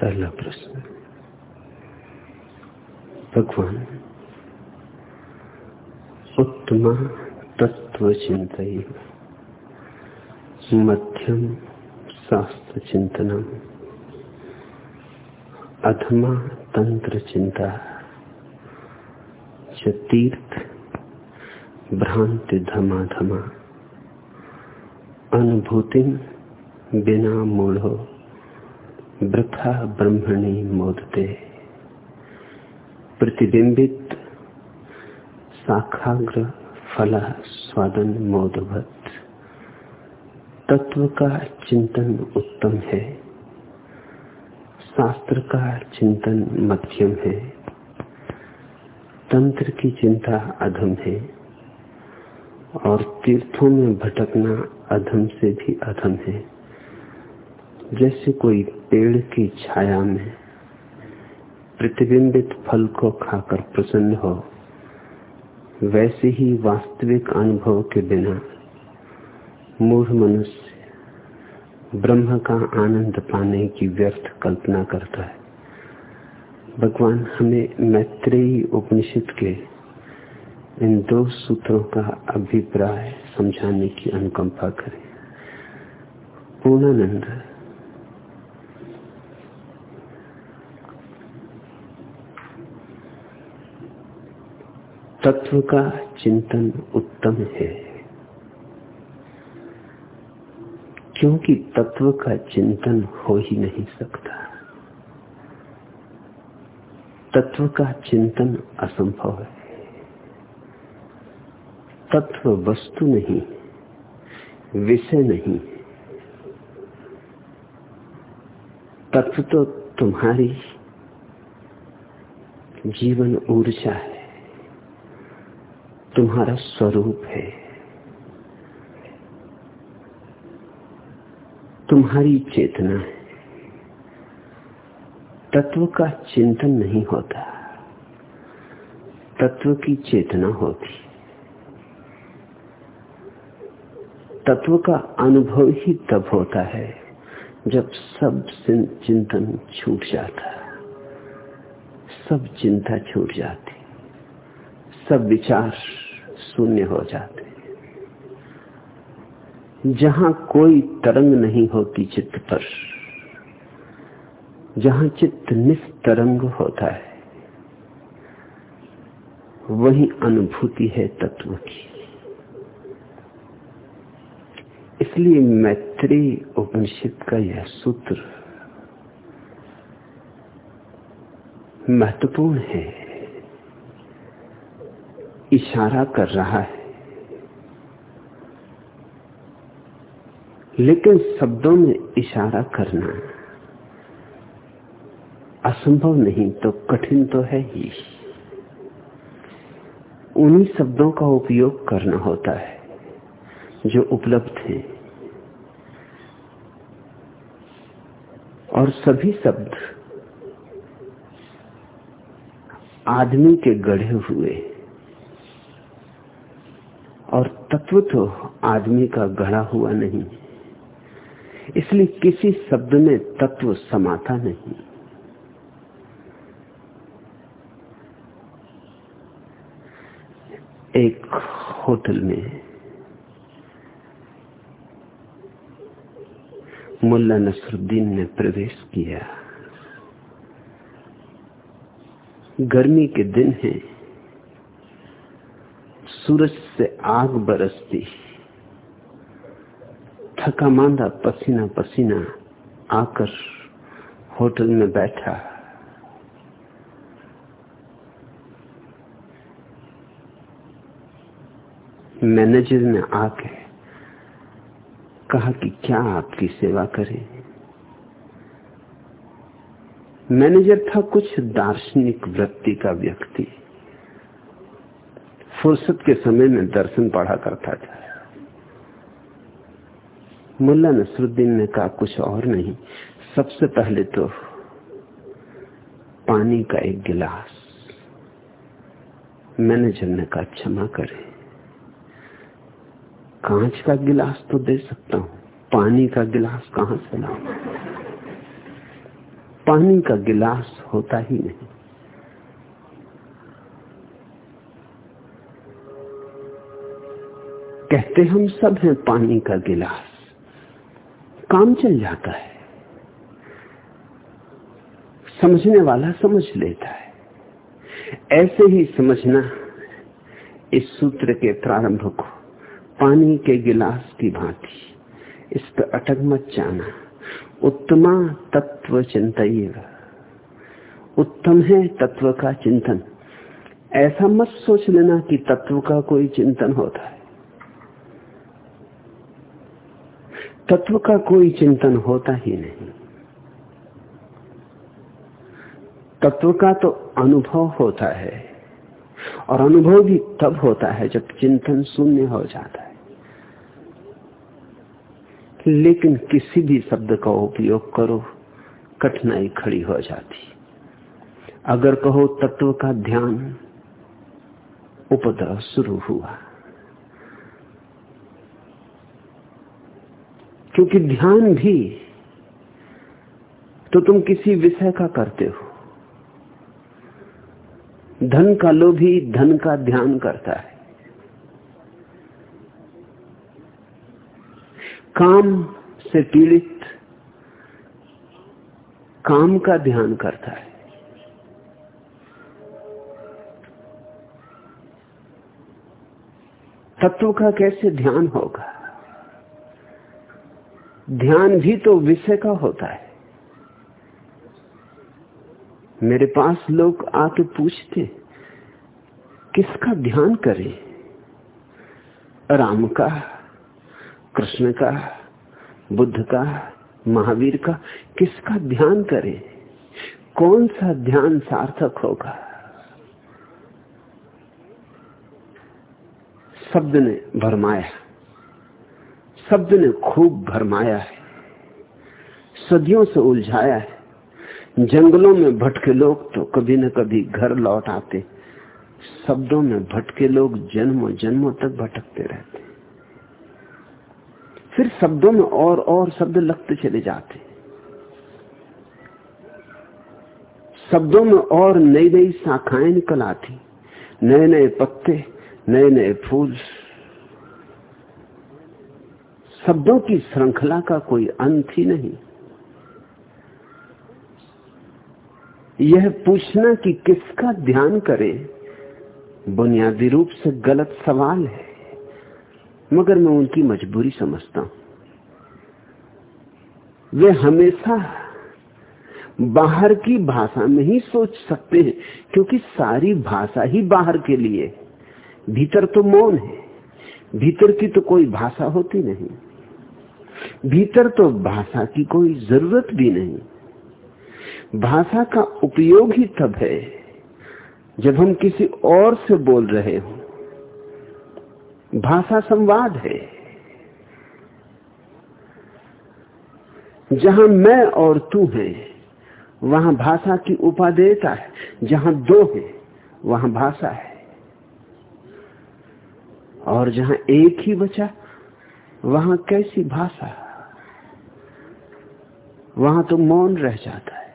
पहला प्रश्न। भगवान, उत्तम तत्व चिंत मध्यम शास्त्र चिंतन अधमा तंत्र चिंता, च तीर्थ भ्रांति धमा धमा अनुभूति बिना मूढ़ो। वृथा ब्रह्मणी मोदते। प्रतिबिंबित साखाग्र फल स्वादन मोदवत। तत्व का चिंतन उत्तम है। शास्त्र का चिंतन मध्यम है। तंत्र की चिंता अधम है। और तीर्थों में भटकना अधम से भी अधम है। जैसे कोई पेड़ की छाया में प्रतिबिंबित फल को खाकर प्रसन्न हो, वैसे ही वास्तविक अनुभव के बिना मूढ़ मनुष्य ब्रह्म का आनंद पाने की व्यर्थ कल्पना करता है। भगवान हमें मैत्रेयी उपनिषद के इन दो सूत्रों का अभिप्राय समझाने की अनुकंपा करें। पूर्णानंद तत्व का चिंतन उत्तम है। क्योंकि तत्व का चिंतन हो ही नहीं सकता। तत्व का चिंतन असंभव है। तत्व वस्तु नहीं, विषय नहीं। तत्व तो तुम्हारी जीवन ऊर्जा है। तुम्हारा स्वरूप है। तुम्हारी चेतना है। तत्व का चिंतन नहीं होता। तत्व की चेतना होती। तत्व का अनुभव ही तब होता है जब सब चिंतन छूट जाता। सब चिंता छूट जाती। सब विचार शून्य हो जाते जहाँ कोई तरंग नहीं होती चित्त पर, जहाँ चित्त निस्तरंग होता है, वही अनुभूति है तत्व की। इसलिए मैत्री उपनिषद का यह सूत्र महत्वपूर्ण है। इशारा कर रहा है। लेकिन शब्दों में इशारा करना असंभव नहीं तो कठिन तो है ही। उन्हीं शब्दों का उपयोग करना होता है, जो उपलब्ध है। और सभी शब्द आदमी के गढ़े हुए और तत्व तो आदमी का गढ़ा हुआ नहीं। इसलिए किसी शब्द में तत्व समाता नहीं। एक होटल में मुल्ला नसरुद्दीन ने प्रवेश किया। गर्मी के दिन है। सूरज से आग बरसती। थका मांदा पसीना पसीना आकर होटल में बैठा। मैनेजर ने आके कहा कि क्या आपकी सेवा करें? मैनेजर था कुछ दार्शनिक वृत्ति का व्यक्ति। फुर्सत के समय में दर्शन पढ़ा करता था। मुल्ला नसरुद्दीन ने कहा, कुछ और नहीं। सबसे पहले तो पानी का एक गिलास। मैनेजर ने कहा क्षमा करें। कांच का गिलास तो दे सकता हूँ। पानी का गिलास कहाँ से लाऊं? पानी का गिलास होता ही नहीं। कहते हम सब हैं पानी का गिलास। काम चल जाता है। समझने वाला समझ लेता है। ऐसे ही समझना इस सूत्र के प्रारंभ को, पानी के गिलास की भांति। इस पर अटक मत जाना। उत्तमा तत्व चिंतन उत्तम है तत्व का चिंतन। ऐसा मत सोच लेना कि तत्व का कोई चिंतन होता है। तत्व का कोई चिंतन होता ही नहीं। तत्व का तो अनुभव होता है, और अनुभव भी तब होता है जब चिंतन शून्य हो जाता है। लेकिन किसी भी शब्द का उपयोग करो, कठिनाई खड़ी हो जाती। अगर कहो तत्व का ध्यान, उपद्रव शुरू हुआ। क्योंकि ध्यान भी तो तुम किसी विषय का करते हो। धन का लोभी धन का ध्यान करता है। काम से पीड़ित, काम का ध्यान करता है। तत्व का कैसे ध्यान होगा? ध्यान भी तो विषय का होता है। मेरे पास लोग आके पूछते, किसका ध्यान करें? राम का, कृष्ण का, बुद्ध का, महावीर का, किसका ध्यान करें? कौन सा ध्यान सार्थक होगा? शब्द ने भरमाया। शब्द ने खूब भरमाया है, सदियों से उलझाया है। जंगलों में भटके लोग तो कभी न कभी घर लौट आते, शब्दों में भटके लोग जन्मों जन्मों तक भटकते रहते। फिर शब्दों में और और शब्द लगते चले जाते। शब्दों में और नई नई शाखाएँ निकल आती, नए नए पत्ते, नए नए फूल शब्दों की श्रृंखला का कोई अंत ही नहीं। यह पूछना कि किसका ध्यान करें, बुनियादी रूप से गलत सवाल है, मगर मैं उनकी मजबूरी समझता हूँ। वे हमेशा बाहर की भाषा में ही सोच सकते हैं, क्योंकि सारी भाषा ही बाहर के लिए भीतर तो मौन है, भीतर की तो कोई भाषा होती नहीं। भीतर तो भाषा की कोई ज़रूरत भी नहीं। भाषा का उपयोग ही तब है, जब हम किसी और से बोल रहे हो। भाषा संवाद है, जहाँ मैं और तू है, वहाँ भाषा की उपादेयता है, जहाँ दो है, वहाँ भाषा है, और जहाँ एक ही बचा वहाँ कैसी भाषा वहाँ तो मौन रह जाता है।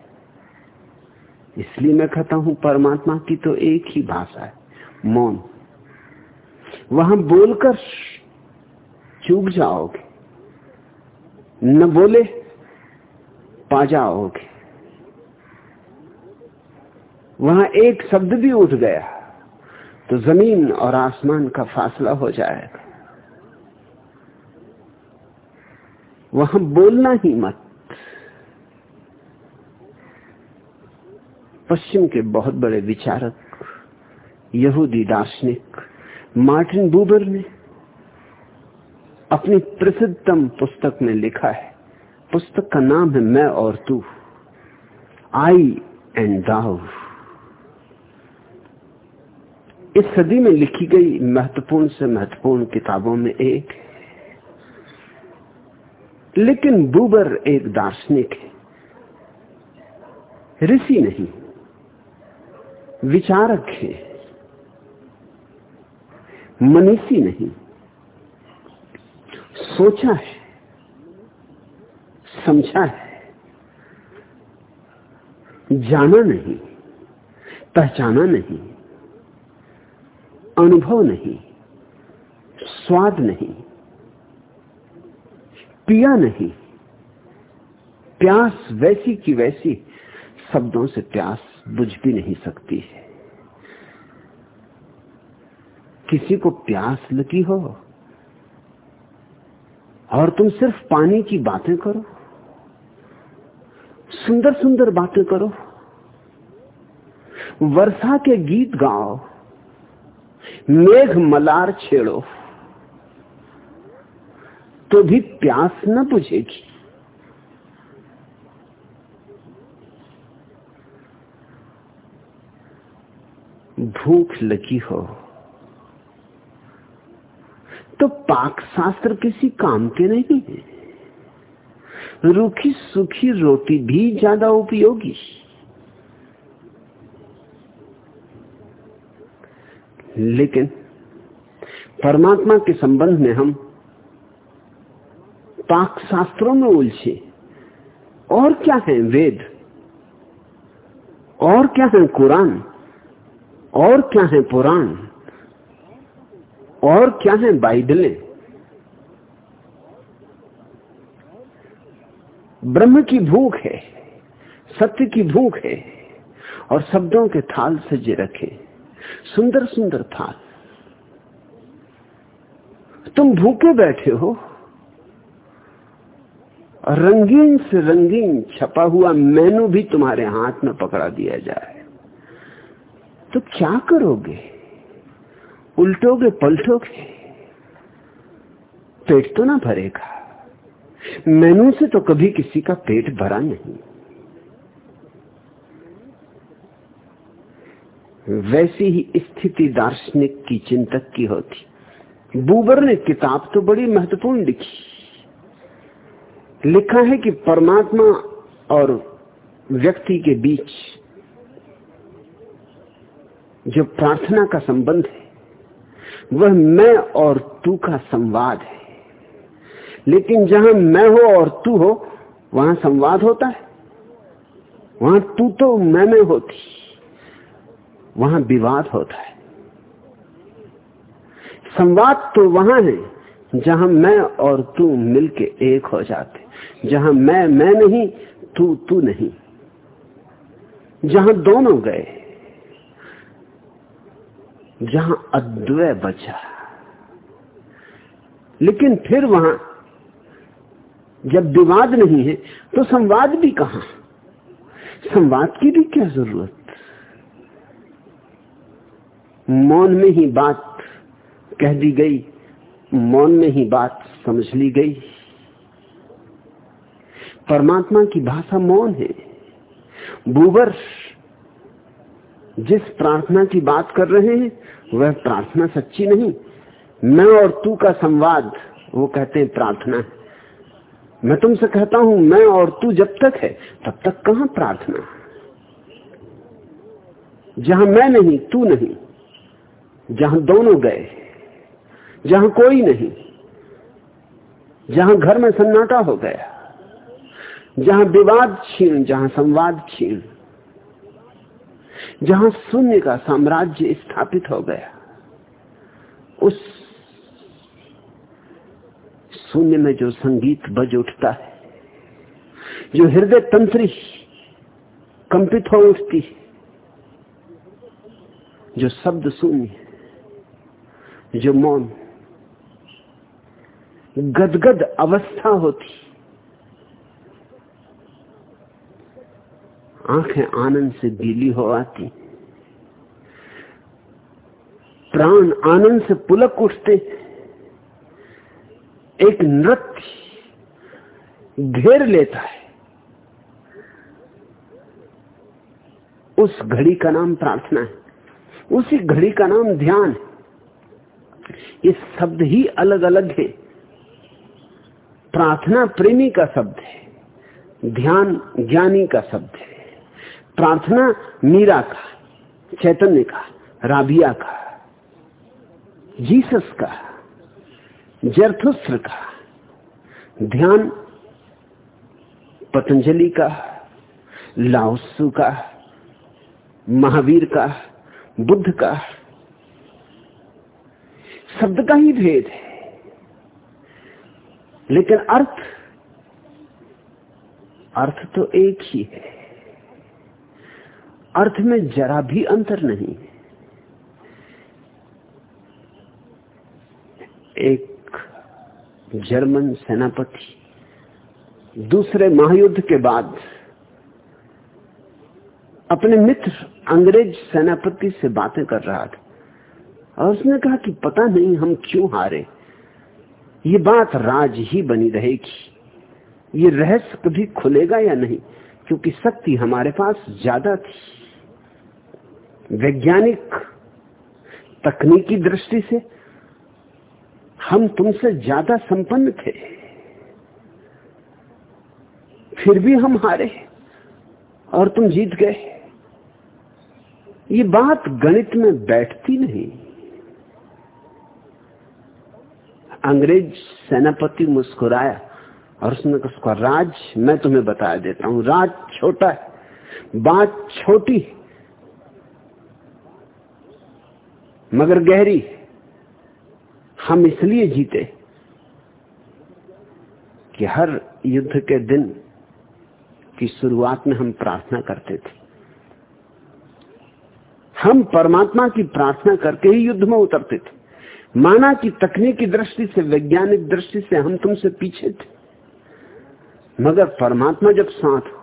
इसलिए मैं कहता हूँ, परमात्मा की तो एक ही भाषा है, मौन। वहाँ बोलकर चूक जाओगे, न बोले पा जाओगे। वहाँ एक शब्द भी उठ गया तो ज़मीन और आसमान का फासला हो जाएगा। वहाँ बोलना ही मत। पश्चिम के बहुत बड़े विचारक, यहूदी दार्शनिक, मार्टिन बूबर ने अपनी प्रसिद्धतम पुस्तक में लिखा है। पुस्तक का नाम है मैं और तू, आई एंड दाव। इस सदी में लिखी गई महत्वपूर्ण से महत्वपूर्ण किताबों में एक है लेकिन बूबर एक दार्शनिक है। ऋषि नहीं, विचारक है। मनीषी नहीं, सोचा है, समझा है, जाना नहीं, पहचाना नहीं, अनुभव नहीं, स्वाद नहीं। पिया नहीं। प्यास वैसी की वैसी, शब्दों से प्यास बुझ भी नहीं सकती है। किसी को प्यास लगी हो, और तुम सिर्फ़ पानी की बातें करो सुंदर सुंदर बातें करो, वर्षा के गीत गाओ, मेघ मलार छेड़ो। तो भी प्यास न बुझेगी। भूख लगी हो तो पाक शास्त्र किसी काम के नहीं है। रूखी सूखी रोटी भी ज़्यादा उपयोगी। लेकिन परमात्मा के संबंध में हम पाक शास्त्रों में उलझे। और क्या है वेद? और क्या है कुरान? और क्या है पुराण? और क्या है बाइबलें? ब्रह्म की भूख है, सत्य की भूख है, और शब्दों के थाल सजे रखे सुंदर सुंदर थाल। तुम भूखे बैठे हो रंगीन से रंगीन छपा हुआ मेनू भी तुम्हारे हाथ में पकड़ा दिया जाए। तो क्या करोगे? उल्टोगे, पलटोगे? पेट तो ना भरेगा। मेनू से तो कभी किसी का पेट भरा नहीं। वैसी ही स्थिति दार्शनिक की चिंतक की होती। बूबर ने किताब तो बड़ी महत्वपूर्ण लिखी। लिखा है कि परमात्मा और व्यक्ति के बीच जो प्रार्थना का संबंध है, वह मैं और तू का संवाद है। लेकिन जहाँ मैं हो और तू हो, वहाँ संवाद होता है। वहाँ तू तो मैं में होती, वहाँ विवाद होता है। संवाद तो वहाँ है, जहाँ मैं और तू मिलके एक हो जाते। जहाँ मैं मैं नहीं, तू तू नहीं। जहाँ दोनों गए, जहाँ अद्वय बचा। लेकिन फिर वहाँ, जब विवाद नहीं है तो संवाद भी कहा? संवाद की भी क्या ज़रूरत? मौन में ही बात कह दी गई, मौन में ही बात समझ ली गई। परमात्मा की भाषा मौन है। बूबर जिस प्रार्थना की बात कर रहे हैं, वह प्रार्थना सच्ची नहीं। मैं और तू का संवाद, वो कहते हैं प्रार्थना। है मैं तुमसे कहता हूँ, मैं और तू जब तक है, तब तक कहाँ प्रार्थना? जहाँ मैं नहीं, तू नहीं। जहाँ दोनों गए, जहाँ कोई नहीं। जहाँ घर में सन्नाटा हो गया जहाँ विवाद छीन जहाँ संवाद छीन जहाँ शून्य का साम्राज्य स्थापित हो गया, उस शून्य में जो संगीत बज उठता है, जो हृदय तंत्री कंपित हो उठती जो शब्द शून्य जो मौन, गदगद अवस्था होती आँखें आनंद से गीली हो आती। प्राण आनंद से पुलक उठते। एक नृत्य घेर लेता है। उस घड़ी का नाम प्रार्थना है। उसी घड़ी का नाम ध्यान है। ये शब्द ही अलग अलग है। प्रार्थना प्रेमी का शब्द है। ध्यान ज्ञानी का शब्द है। प्रार्थना मीरा का चैतन्य का राबिया का जीसस का जरथुस्त्र का ध्यान पतंजलि का लाओसु का महावीर का बुद्ध का शब्द का ही भेद है, लेकिन अर्थ अर्थ तो एक ही है। अर्थ में जरा भी अंतर नहीं एक जर्मन सेनापति दूसरे महायुद्ध के बाद अपने मित्र अंग्रेज़ सेनापति से बातें कर रहा था और उसने कहा कि पता नहीं हम क्यों हारे। ये बात राज ही बनी रहेगी। ये रहस्य कभी खुलेगा या नहीं? क्योंकि शक्ति हमारे पास ज़्यादा थी। वैज्ञानिक तकनीकी दृष्टि से हम तुमसे ज़्यादा संपन्न थे। फिर भी हम हारे और तुम जीत गए। ये बात गणित में बैठती नहीं। अंग्रेज़ सेनापति मुस्कुराया और उसने कहा राज मैं तुम्हें बता देता हूँ। राज छोटा है। बात छोटी मगर गहरी। हम इसलिए जीते कि हर युद्ध के दिन की शुरुआत में हम प्रार्थना करते थे। हम परमात्मा की प्रार्थना करके ही युद्ध में उतरते थे। माना कि तकनीकी दृष्टि से, वैज्ञानिक दृष्टि से हम तुमसे पीछे थे। मगर परमात्मा जब साथ हो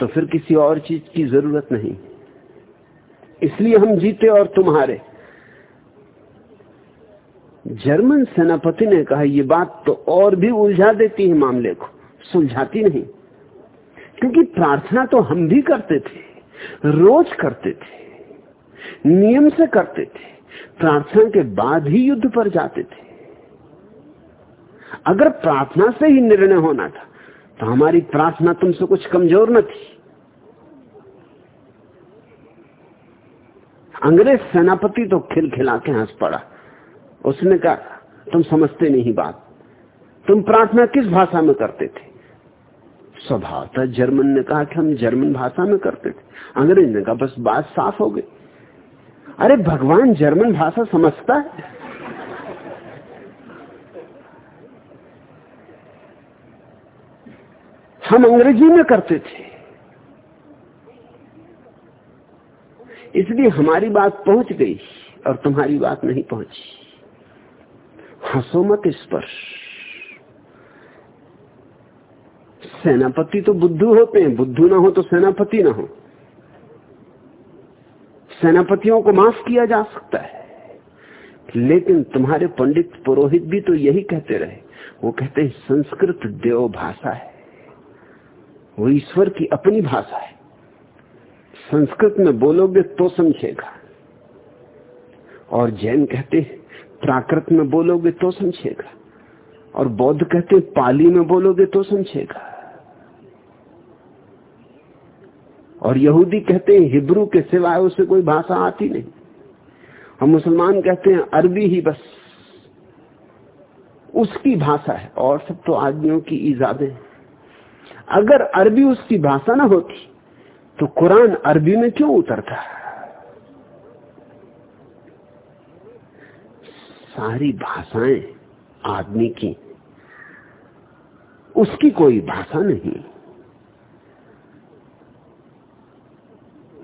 तो फिर किसी और चीज़ की ज़रूरत नहीं। इसलिए हम जीते और तुम्हारे। जर्मन सेनापति ने कहा यह बात तो और भी उलझा देती है मामले को। सुलझाती नहीं, क्योंकि प्रार्थना तो हम भी करते थे, रोज करते थे, नियम से करते थे, प्रार्थना के बाद ही युद्ध पर जाते थे। अगर प्रार्थना से ही निर्णय होना था तो हमारी प्रार्थना तुमसे कुछ कमज़ोर न थी। अंग्रेज़ सेनापति तो खिलखिला के हंस पड़ा। उसने कहा, तुम समझते नहीं बात। तुम प्रार्थना किस भाषा में करते थे? स्वभाव था जर्मन ने कहा कि हम जर्मन भाषा में करते थे। अंग्रेज़ ने कहा, बस बात साफ़ हो गई। अरे, भगवान जर्मन भाषा समझता है? हम अंग्रेज़ी में करते थे। इसलिए हमारी बात पहुँच गई और तुम्हारी बात नहीं पहुँची। हंसो मत इस पर। सेनापति तो बुद्धू होते हैं, बुद्धू ना हो तो सेनापति ना हो। सेनापतियों को माफ़ किया जा सकता है, लेकिन तुम्हारे पंडित पुरोहित भी तो यही कहते रहे। वो कहते हैं, संस्कृत देव भाषा है। वो ईश्वर की अपनी भाषा है। संस्कृत में बोलोगे तो समझेगा। और जैन कहते प्राकृत में बोलोगे तो समझेगा। और बौद्ध कहते पाली में बोलोगे तो समझेगा। और यहूदी कहते हैं, हिब्रू के सिवाय उसे कोई भाषा आती नहीं। हम मुसलमान कहते हैं, अरबी ही बस। उसकी भाषा है। और सब तो आदमियों की ईजादें अगर अरबी उसकी भाषा ना होती तो कुरान अरबी में क्यों उतरता? सारी भाषाएँ आदमी की, उसकी कोई भाषा नहीं।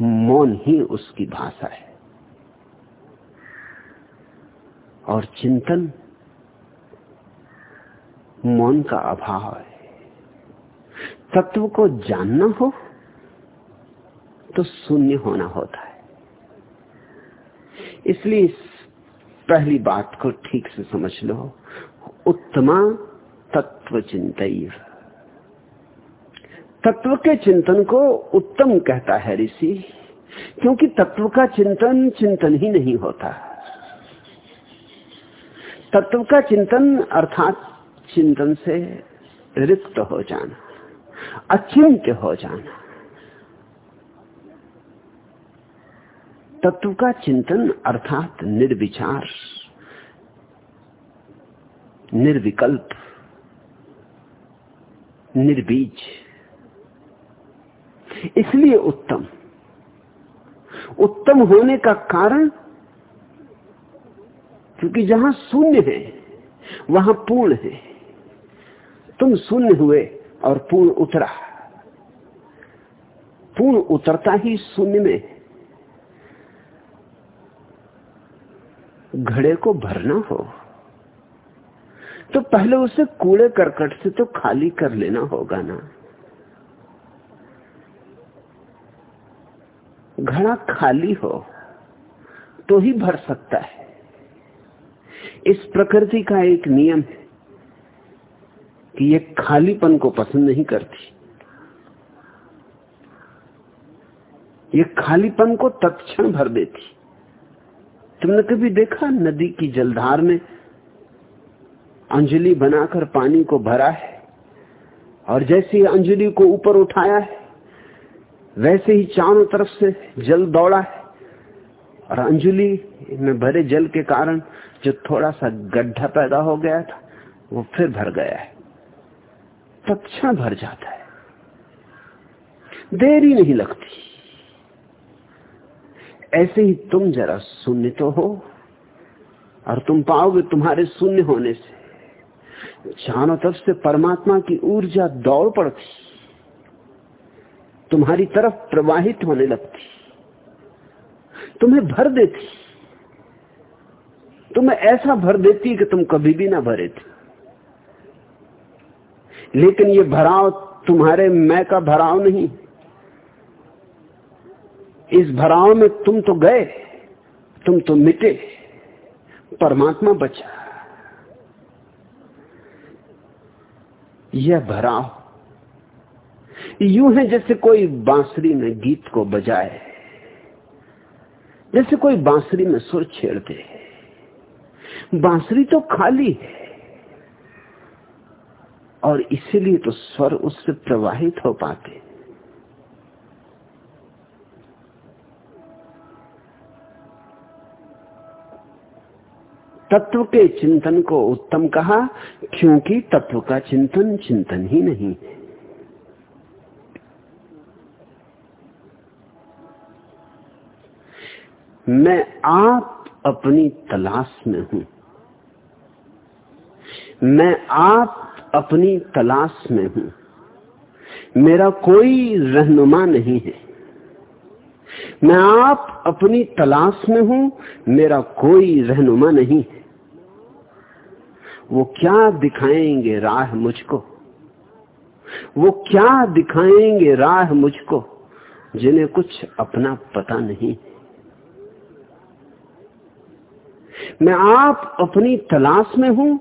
मौन ही उसकी भाषा है। और चिंतन मौन का अभाव है। तत्व को जानना हो तो शून्य होना होता है। इसलिए इस पहली बात को ठीक से समझ लो। उत्तमा तत्व चिंत तत्व के चिंतन को उत्तम कहता है ऋषि, क्योंकि तत्व का चिंतन चिंतन ही नहीं होता। तत्व का चिंतन अर्थात चिंतन से रिक्त हो जाना, अचिंत्य हो जाना। तत्व का चिंतन अर्थात निर्विचार, निर्विकल्प, निर्बीज। इसलिए उत्तम। उत्तम होने का कारण क्योंकि जहाँ शून्य है, वहाँ पूर्ण है। तुम शून्य हुए और पूर्ण उतरा। पूर्ण उतरता ही शून्य में घड़े को भरना हो तो पहले उसे कूड़े करकट से तो खाली कर लेना होगा ना। घड़ा खाली हो तो ही भर सकता है। इस प्रकृति का एक नियम है कि ये खालीपन को पसंद नहीं करती। ये खालीपन को तत्क्षण भर देती। तुमने कभी देखा? नदी की जलधार में अंजलि बनाकर पानी को भरा है और जैसे ही अंजलि को ऊपर उठाया है, वैसे ही चारों तरफ़ से जल दौड़ा है। और अंजलि में भरे जल के कारण जो थोड़ा सा गड्ढा पैदा हो गया था, वो फिर भर गया है। तत्क्षण भर जाता है। देरी नहीं लगती। ऐसे ही तुम जरा शून्य तो हो, और तुम पाओगे तुम्हारे शून्य होने से। चारों तरफ़ से परमात्मा की ऊर्जा दौड़ पड़ती, तुम्हारी तरफ़ प्रवाहित होने लगती, तुम्हें भर देती, तुम्हें ऐसा भर देती कि तुम कभी भी ना भरे थे। लेकिन ये भराव तुम्हारे मैं का भराव नहीं इस भराव में तुम तो गए, तुम तो मिटे, परमात्मा बचा। यह भराव यूँ है जैसे कोई बांसुरी में गीत को बजाए, जैसे कोई बांसुरी में सुर छेड़ते बांसुरी तो खाली है, और इसीलिए तो स्वर उससे प्रवाहित हो पाते तत्व के चिंतन को उत्तम कहा, क्योंकि तत्व का चिंतन चिंतन ही नहीं है। मैं आप अपनी तलाश में हूँ। मैं आप अपनी तलाश में हूँ। मेरा कोई रहनुमा नहीं है। मैं आप अपनी तलाश में हूँ, मेरा कोई रहनुमा नहीं है। वो क्या दिखाएँगे राह मुझको? वो क्या दिखाएँगे राह मुझको, जिन्हें कुछ अपना पता नहीं मैं आप अपनी तलाश में हूँ,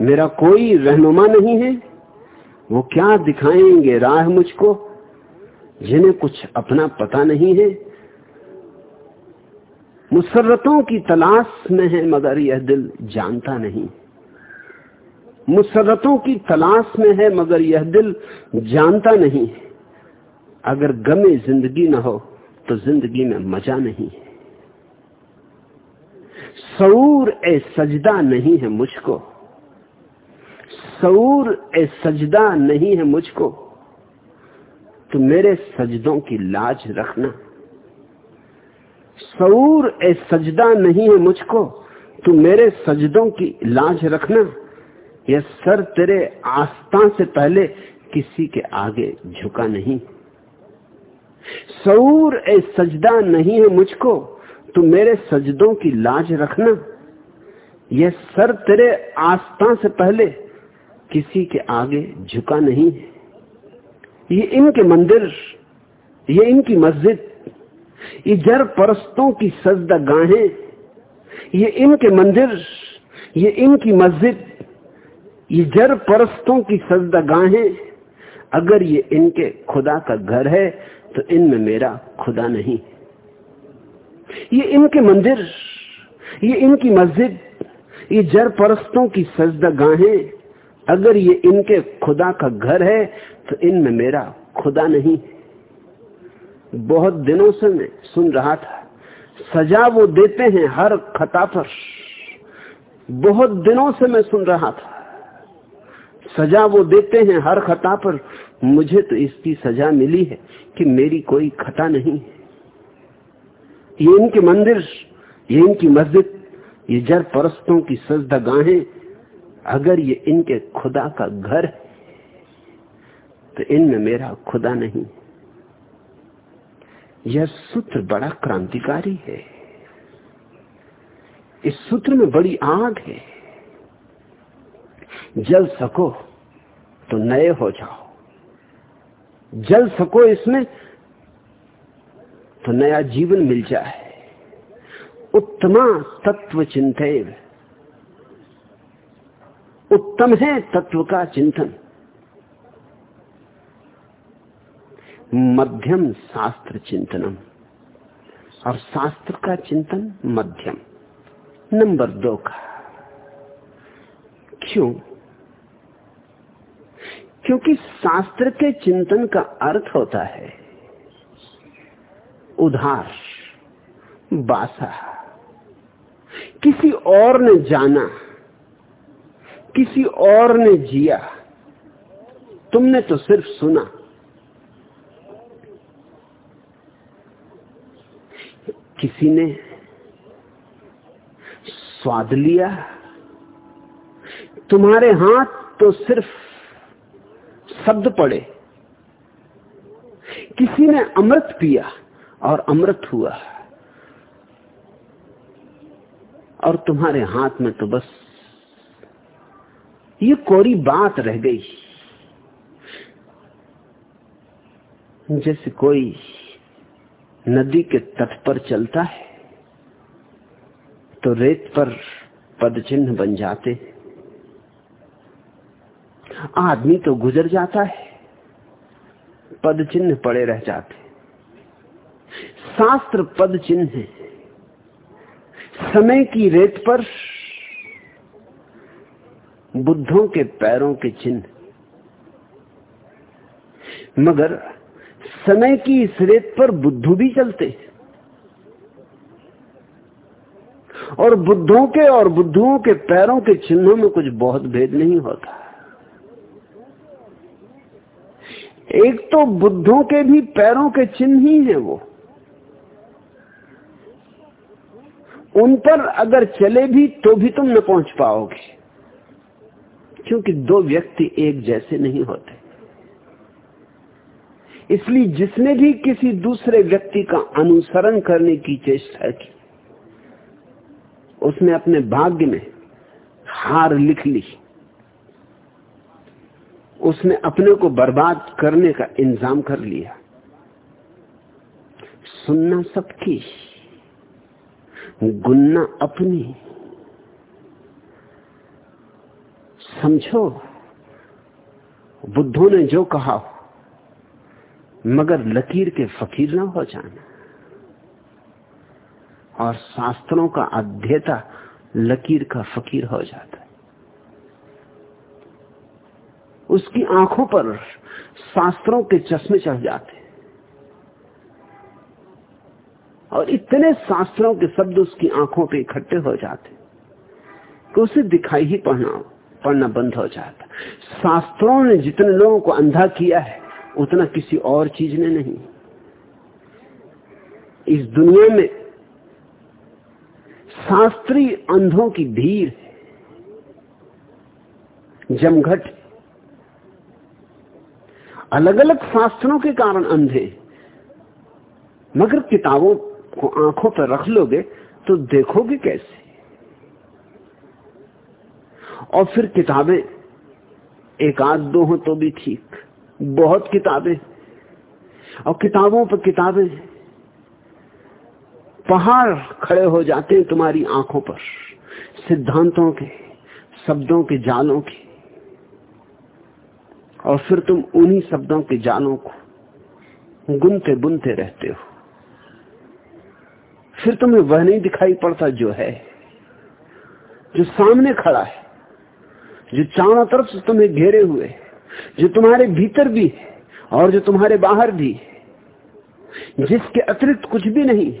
मेरा कोई रहनुमा नहीं है। वो क्या दिखाएँगे राह मुझको, जिन्हें कुछ अपना पता नहीं है? मुसरतों की तलाश में है, मगर यह दिल जानता नहीं। मुसरतों की तलाश में है, मगर यह दिल जानता नहीं। अगर गमे ज़िंदगी न हो तो ज़िंदगी में मज़ा नहीं है। सऊर ए सजदा नहीं है मुझको। सऊर ए सजदा नहीं है मुझको। तो मेरे सजदों की लाज रखना। सऊर ए सजदा नहीं है मुझको, तू मेरे सजदों की लाज रखना। यह सर तेरे आस्था से पहले किसी के आगे झुका नहीं। सऊर ए सजदा नहीं है मुझको, तू मेरे सजदों की लाज रखना। यह सर तेरे आस्था से पहले किसी के आगे झुका नहीं है। ये इनके मंदिर, ये इनकी मस्जिद ये जर परस्तों की सजदा गाहें, ये इनके मंदिर, ये इनकी मस्जिद, ये जर परस्तों की सजदा गाहें, अगर ये इनके खुदा का घर है तो इनमें मेरा खुदा नहीं। ये इनके मंदिर, ये इनकी मस्जिद, ये जर परस्तों की सजदा गाहें, अगर ये इनके खुदा का घर है तो इनमें मेरा खुदा नहीं। बहुत दिनों से मैं सुन रहा था। सजा वो देते हैं हर खता पर। बहुत दिनों से मैं सुन रहा था। सजा वो देते हैं हर खता पर। मुझे तो इसकी सजा मिली है कि मेरी कोई खता नहीं है। ये इनके मंदिर, ये इनकी मस्जिद, ये जर परस्तों की सजदा गाहें अगर ये इनके खुदा का घर है तो इनमें मेरा खुदा नहीं यह सूत्र बड़ा क्रांतिकारी है। इस सूत्र में बड़ी आग है। जल सको तो नए हो जाओ। जल सको इसमें तो नया जीवन मिल जाए। उत्तमा तत्व चिंत उत्तम है तत्व का चिंतन। मध्यम शास्त्र चिंतनम। और शास्त्र का चिंतन मध्यम। नंबर दो का। क्यों? क्योंकि शास्त्र के चिंतन का अर्थ होता है उधार, बासा। किसी और ने जाना, किसी और ने जिया, तुमने तो सिर्फ़ सुना। किसी ने स्वाद लिया? तुम्हारे हाथ तो सिर्फ़ शब्द पड़े। किसी ने अमृत पिया और अमृत हुआ। और तुम्हारे हाथ में तो बस ये कोरी बात रह गई। जैसे कोई नदी के तट पर चलता है तो रेत पर पद चिन्ह बन जाते आदमी तो गुजर जाता है पद चिन्ह पड़े रह जाते शास्त्र पद चिन्ह है। समय की रेत पर बुद्धों के पैरों के चिन्ह। मगर समय की इस रेत पर बुद्धू भी चलते और बुद्धों के और बुद्धुओं के पैरों के चिन्हों में कुछ बहुत भेद नहीं होता। एक तो बुद्धों के भी पैरों के चिन्ह ही है वो। उन पर अगर चले भी तो भी तुम न पहुँच पाओगे। क्योंकि दो व्यक्ति एक जैसे नहीं होते। इसलिए जिसने भी किसी दूसरे व्यक्ति का अनुसरण करने की चेष्टा की, उसने अपने भाग्य में हार लिख ली। उसने अपने को बर्बाद करने का इंतज़ाम कर लिया। सुनना सबकी, गुन्ना अपनी। समझो, बुद्धों ने जो कहा मगर लकीर के फकीर ना हो जाना और शास्त्रों का अध्येता लकीर का फकीर हो जाता है। उसकी आँखों पर शास्त्रों के चश्मे चढ़ जाते और इतने शास्त्रों के शब्द उसकी आँखों पे इकट्ठे हो जाते कि उसे दिखाई ही पढ़ना पढ़ना बंद हो जाता शास्त्रों ने जितने लोगों को अंधा किया है उतना किसी और चीज़ ने नहीं। इस दुनिया में शास्त्रीय अंधों की भीड़ जमघट अलग अलग शास्त्रों के कारण अंधे मगर किताबों को आँखों पर रख लोगे तो देखोगे कैसे? और फिर किताबें, एक आध दो हो तो भी ठीक। बहुत किताबें। और किताबों पर किताबें। पहाड़ खड़े हो जाते हैं तुम्हारी आँखों पर। सिद्धांतों के, शब्दों के जालों के। और फिर तुम उन्हीं शब्दों के जालों को गुनते बुनते रहते हो। फिर तुम्हें वह नहीं दिखाई पड़ता जो है, जो सामने खड़ा है, जो चारों तरफ़ से तुम्हें घेरे हुए जो तुम्हारे भीतर भी है और जो तुम्हारे बाहर भी है, जिसके अतिरिक्त कुछ भी नहीं,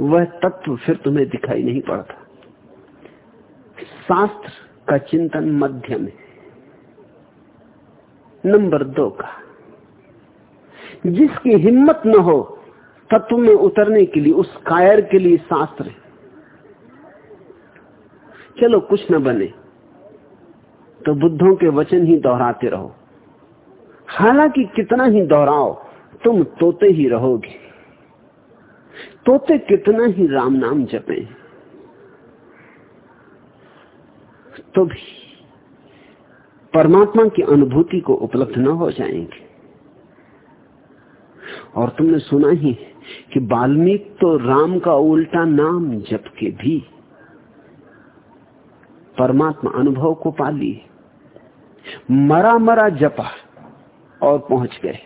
वह तत्व फिर तुम्हें दिखाई नहीं पड़ता। शास्त्र का चिंतन मध्यम है। नंबर दो का, जिसकी हिम्मत न हो, तत्व में उतरने के लिए, उस कायर के लिए शास्त्र चलो कुछ न बने। तो बुद्धों के वचन ही दोहराते रहो। हालाँकि कितना ही दोहराओ, तुम तोते ही रहोगे। तोते कितना ही राम नाम जपे। तो भी परमात्मा की अनुभूति को उपलब्ध न हो जाएँगे। और तुमने सुना ही कि बाल्मीक तो राम का उल्टा नाम जप के भी परमात्मा अनुभव को पा लिए मरा मरा जपा और पहुँच गए।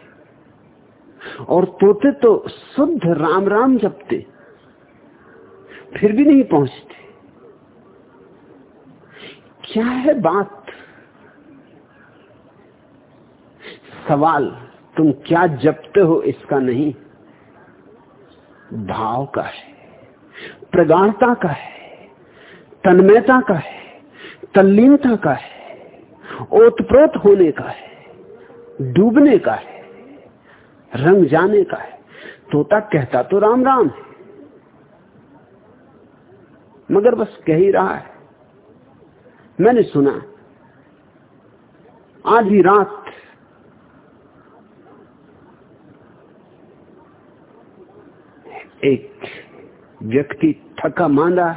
और तोते तो शुद्ध राम राम जपते, फिर भी नहीं पहुँचते। क्या है बात? सवाल, तुम क्या जपते हो इसका नहीं। भाव का है, प्रगाढ़ता का है, तन्मयता का है, तल्लीनता का है। ओतप्रोत होने का है, डूबने का है, रंग जाने का है। तोता कहता तो राम राम है, मगर बस कह ही रहा है। मैंने सुना आधी रात एक व्यक्ति थका मांदा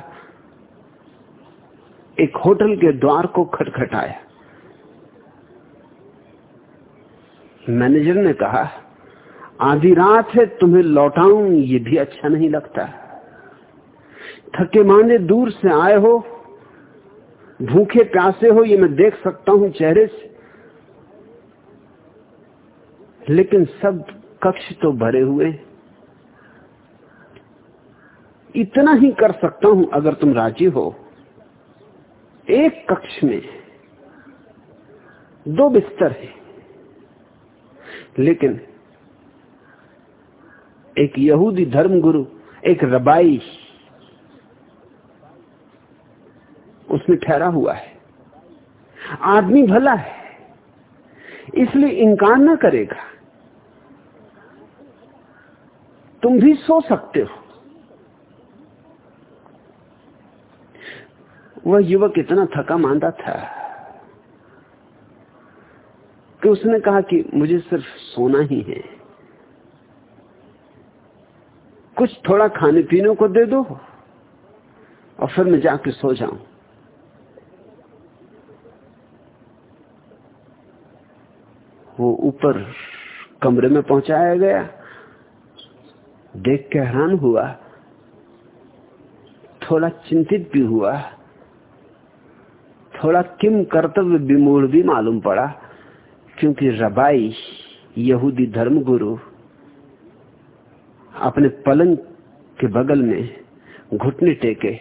एक होटल के द्वार को खटखटाया। मैनेजर ने कहा, आधी रात है, तुम्हें लौटाऊं, ये भी अच्छा नहीं लगता। थके माने दूर से आए हो, भूखे प्यासे हो, ये मैं देख सकता हूँ चेहरे से। लेकिन सब कक्ष तो भरे हुए इतना ही कर सकता हूँ, अगर तुम राज़ी हो। एक कक्ष में दो बिस्तर है। लेकिन एक यहूदी धर्मगुरु, एक रबाई उसमें ठहरा हुआ है। आदमी भला है, इसलिए इंकार ना करेगा। तुम भी सो सकते हो। वह युवक इतना थका मांदा था। कि उसने कहा कि मुझे सिर्फ़ सोना ही है। कुछ थोड़ा खाने पीने को दे दो और फिर मैं जाके सो जाऊँ। वो ऊपर कमरे में पहुँचाया गया। देख के हैरान हुआ। थोड़ा चिंतित भी हुआ। थोड़ा किम कर्तव्य विमूढ़ भी मालूम पड़ा। क्योंकि रबाई, यहूदी धर्मगुरु, अपने पलंग के बगल में घुटने टेके,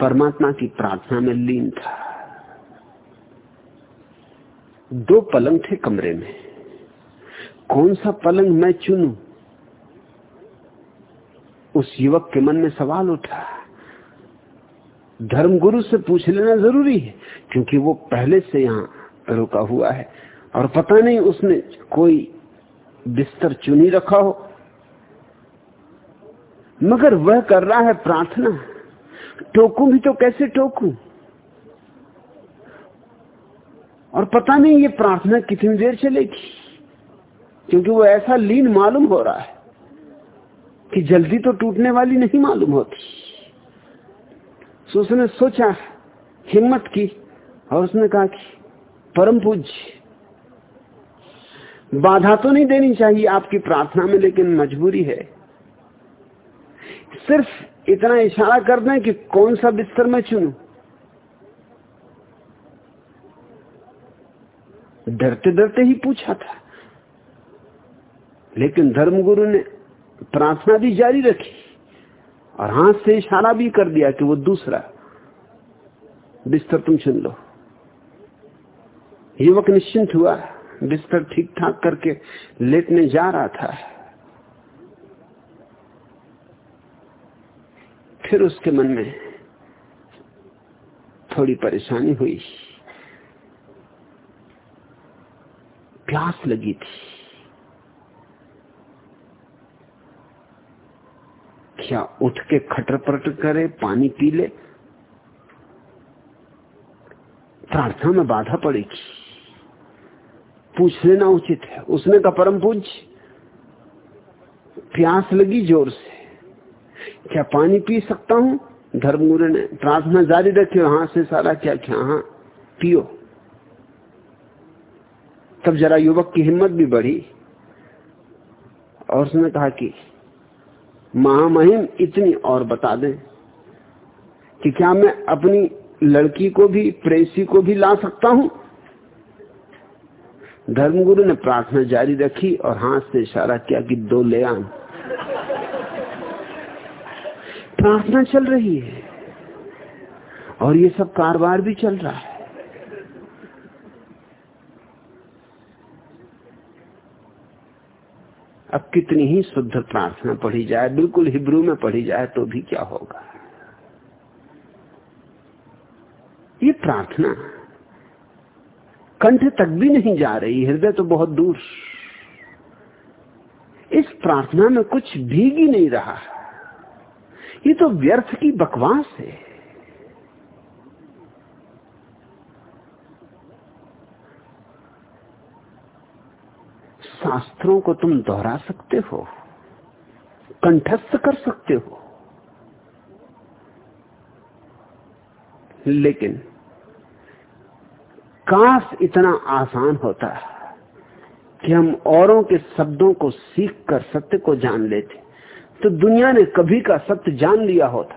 परमात्मा की प्रार्थना में लीन था। दो पलंग थे कमरे में। कौन सा पलंग मैं चुनूं? उस युवक के मन में सवाल उठा। धर्मगुरु से पूछ लेना ज़रूरी है, क्योंकि वो पहले से यहाँ रुका हुआ है। और पता नहीं उसने कोई बिस्तर चुनी रखा हो। मगर वह कर रहा है प्रार्थना। टोकू भी तो कैसे टोकू? और पता नहीं ये प्रार्थना कितनी देर चलेगी, क्योंकि वो ऐसा लीन मालूम हो रहा है कि जल्दी तो टूटने वाली नहीं मालूम होती। तो उसने सोचा, हिम्मत की और उसने कहा कि परम पूज्य बाधा तो नहीं देनी चाहिए आपकी प्रार्थना में, लेकिन मजबूरी है। सिर्फ़ इतना इशारा कर दें कि कौन सा बिस्तर मैं चुनू। डरते डरते ही पूछा था। लेकिन धर्मगुरु ने प्रार्थना भी जारी रखी और हाथ से इशारा भी कर दिया कि वो दूसरा बिस्तर तुम चुन लो। युवक निश्चिंत हुआ। बिस्तर ठीक ठाक करके लेटने जा रहा था। फिर उसके मन में थोड़ी परेशानी हुई। प्यास लगी थी। क्या उठ के खटर पटर करे, पानी पी ले? प्रार्थना में बाधा पड़ेगी पूछ लेना उचित है। उसने का परम पूज प्यास लगी ज़ोर से। क्या पानी पी सकता हूँ? धर्मगुरु ने प्रार्थना जारी रखी, हाथ से सारा क्या क्या हाँ पियो। तब जरा युवक की हिम्मत भी बढ़ी और उसने कहा कि, महामहिम इतनी और बता दें कि क्या मैं अपनी लड़की को भी, प्रेसी को भी ला सकता हूँ? धर्मगुरु ने प्रार्थना जारी रखी और हाथ से इशारा किया कि दो ले आन प्रार्थना चल रही है। और ये सब कारोबार भी चल रहा है। अब कितनी ही शुद्ध प्रार्थना पढ़ी जाए, बिल्कुल हिब्रू में पढ़ी जाए तो भी क्या होगा? ये प्रार्थना। कंठ तक भी नहीं जा रही, हृदय तो बहुत दूर। इस प्रार्थना में कुछ भीग ही नहीं रहा। ये तो व्यर्थ की बकवास है। शास्त्रों को तुम दोहरा सकते हो, कंठस्थ कर सकते हो। लेकिन काश इतना आसान होता कि हम औरों के शब्दों को सीख कर सत्य को जान लेते। तो दुनिया ने कभी का सत्य जान लिया होता,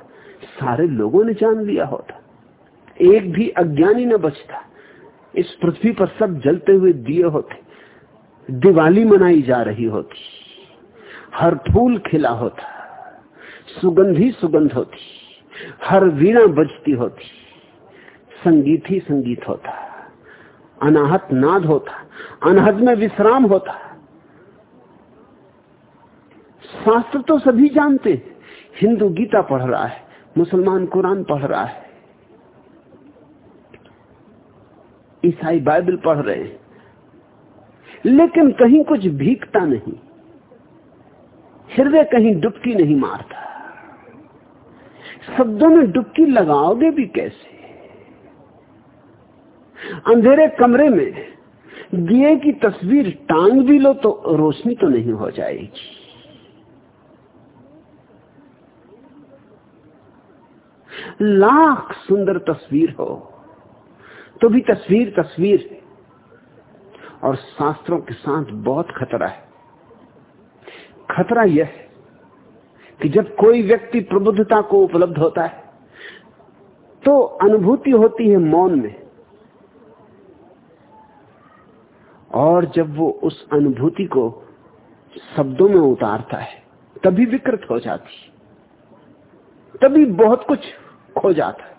सारे लोगों ने जान लिया होता। एक भी अज्ञानी न बचता, इस पृथ्वी पर सब जलते हुए दिए होते, दिवाली मनाई जा रही होती, हर फूल खिला होता, सुगंध ही सुगंध होती, हर वीणा बजती होती, संगीत ही संगीत होता। अनाहत नाद होता अनहद में विश्राम होता शास्त्र तो सभी जानते हिंदू गीता पढ़ रहा है, मुसलमान कुरान पढ़ रहा है। ईसाई बाइबल पढ़ रहे हैं। लेकिन कहीं कुछ भीगता नहीं। हृदय कहीं डुबकी नहीं मारता। शब्दों में डुबकी लगाओगे भी कैसे? अंधेरे कमरे में दिए की तस्वीर टांग भी लो तो रोशनी तो नहीं हो जाएगी। लाख सुंदर तस्वीर हो तो भी तस्वीर तस्वीर। है और शास्त्रों के साथ बहुत खतरा है। खतरा यह है कि जब कोई व्यक्ति प्रबुद्धता को उपलब्ध होता है तो अनुभूति होती है मौन में। और जब वो उस अनुभूति को शब्दों में उतारता है, तभी विकृत हो जाती तभी बहुत कुछ खो जाता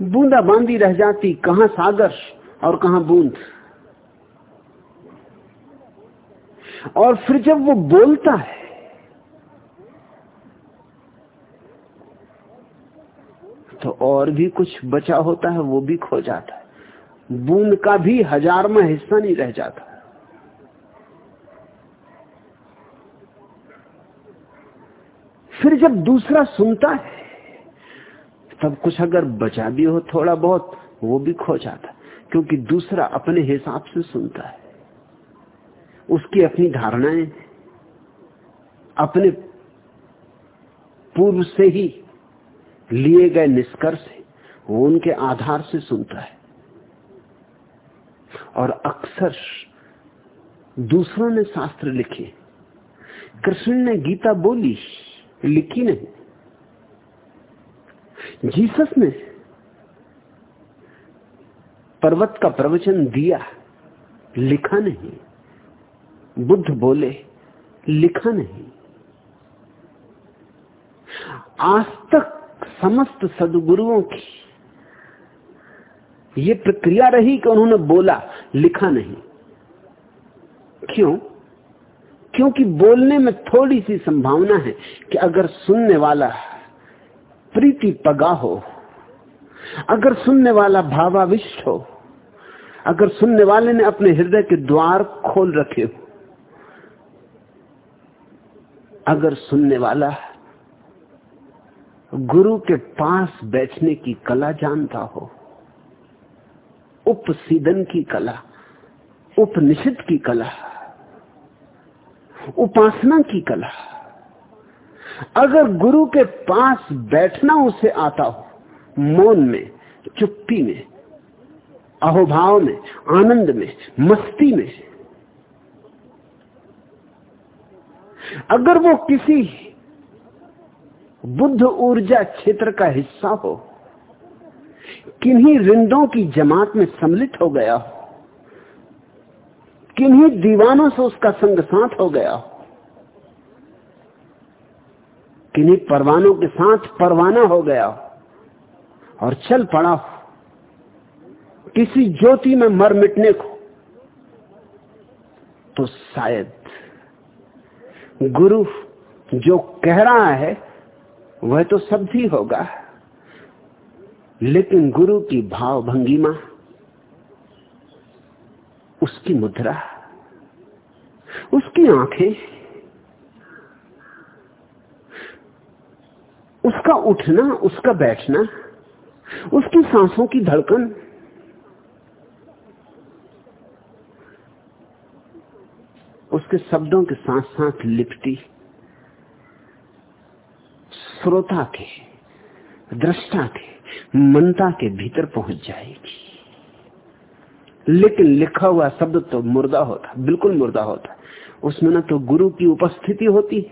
बूंदा बांदी रह जाती, कहाँ सागर और कहाँ बूंद। और फिर जब वो बोलता है तो और भी कुछ बचा होता है, वो भी खो जाता है। बूंद का भी हज़ार में हिस्सा नहीं रह जाता। फिर जब दूसरा सुनता है, तब कुछ अगर बचा भी हो थोड़ा बहुत, वो भी खो जाता क्योंकि दूसरा अपने हिसाब से सुनता है। उसकी अपनी धारणाएँ अपने पूर्व से ही लिए गए निष्कर्ष है, वो उनके आधार से सुनता है। और अक्सर दूसरों ने शास्त्र लिखे। कृष्ण ने गीता बोली, लिखी नहीं। जीसस ने पर्वत का प्रवचन दिया, लिखा नहीं। बुद्ध बोले, लिखा नहीं। आज तक समस्त सदगुरुओं की ये प्रक्रिया रही कि उन्होंने बोला, लिखा नहीं। क्यों? क्योंकि बोलने में थोड़ी सी संभावना है कि अगर सुनने वाला प्रीति पगा हो, अगर सुनने वाला भावाविष्ट हो, अगर सुनने वाले ने अपने हृदय के द्वार खोल रखे हो, अगर सुनने वाला गुरु के पास बैठने की कला जानता हो, उपसीदन की कला, उपनिषद की कला, उपासना की कला, अगर गुरु के पास बैठना उसे आता हो, मौन में, चुप्पी में, अहोभाव में, आनंद में, मस्ती में, अगर वो किसी बुद्ध ऊर्जा क्षेत्र का हिस्सा हो। किन्हीं रिंदों की जमात में सम्मिलित हो गया हो। किन्हीं दीवानों से उसका संग साथ हो गया हो। किन्हीं परवानों के साथ परवाना हो गया हो। और चल पड़ा हो। किसी ज्योति में मर मिटने को। तो शायद गुरु जो कह रहा है वह तो सब भी होगा। लेकिन गुरु की भाव भंगिमा, उसकी मुद्रा, उसकी आँखें, उसका उठना, उसका बैठना, उसकी सांसों की धड़कन, उसके शब्दों के साथ साथ लिपटी। श्रोता के, दृष्टा के, मनता के भीतर पहुँच जाएगी। लेकिन लिखा हुआ शब्द तो मुर्दा होता, बिल्कुल मुर्दा होता। उसमें न तो गुरु की उपस्थिति होती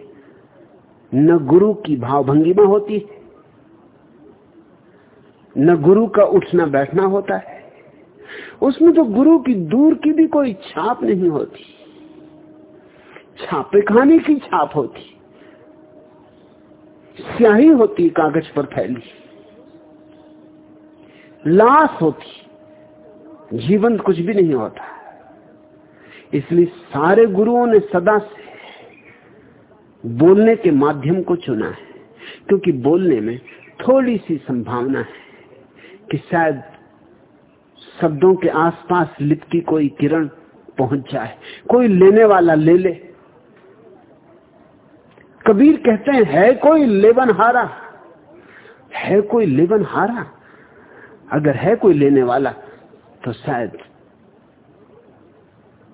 न गुरु की भावभंगिमा होती न गुरु का उठना बैठना होता है। उसमें तो गुरु की दूर की भी कोई छाप नहीं होती। छापे खाने की छाप होती। स्याही होती कागज़ पर फैली। लाश होती जीवन कुछ भी नहीं होता। इसलिए सारे गुरुओं ने सदा से बोलने के माध्यम को चुना है, क्योंकि बोलने में थोड़ी सी संभावना है कि शायद शब्दों के आसपास लिपटी कोई किरण पहुँच जाए, कोई लेने वाला ले ले। कबीर कहते हैं, है कोई लेवन हारा है कोई लेवन हारा अगर है कोई लेने वाला तो शायद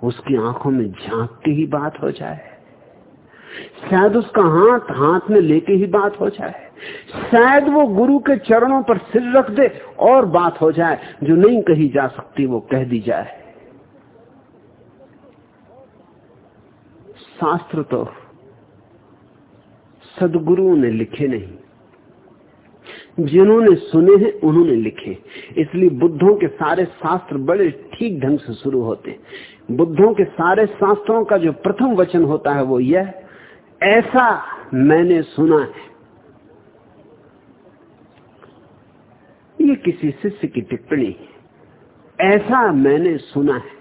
उसकी आँखों में झाँक के ही बात हो जाए। शायद उसका हाथ हाथ में लेके ही बात हो जाए। शायद वो गुरु के चरणों पर सिर रख दे और बात हो जाए, जो नहीं कही जा सकती, वो कह दी जाए। शास्त्र तो सदगुरुओं ने लिखे नहीं। जिन्होंने सुने हैं, उन्होंने लिखे। इसलिए बुद्धों के सारे शास्त्र बड़े ठीक ढंग से शुरू होते बुद्धों के सारे शास्त्रों का जो प्रथम वचन होता है वो यह ऐसा मैंने सुना है। ये किसी शिष्य की टिप्पणी ऐसा मैंने सुना है